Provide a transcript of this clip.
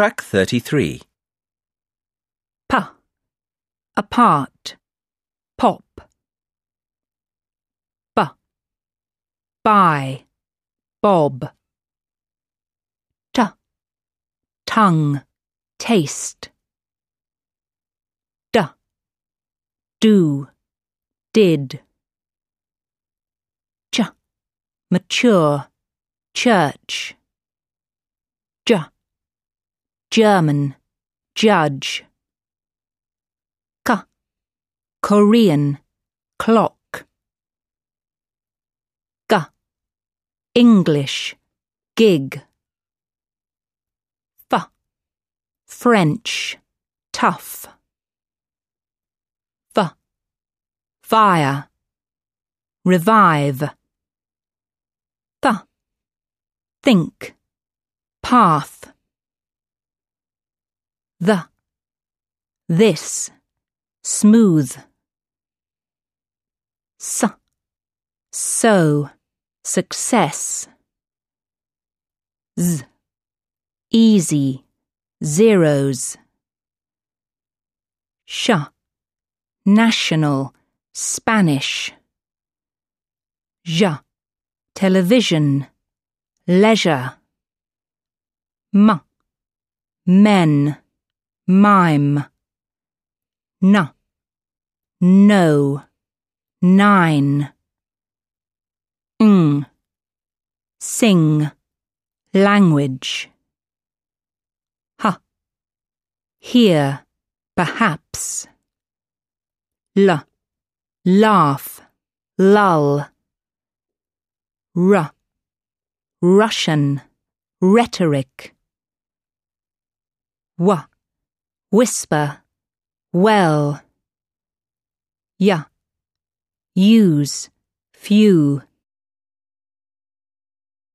Track 33. Pa. Apart. Pop. Ba. By. Bob. T. Tongue. Taste. Da. Do. Did. Ch. Mature. Church. German. Judge. K. Korean. Clock. G. English. Gig. F. French. Tough. F. Fire. Revive. Th. Think. Path. The. This. Smooth. S. So. Success. Z. Easy. Zeros. Sh. National. Spanish. J. Television. Leisure. M. Men. Mime. N. No. Nine. Ng. Sing. Language. Ha, Here. Perhaps. L. Laugh. Lull. R. Russian. Rhetoric. W. Whisper. Well. Y. Use. Few.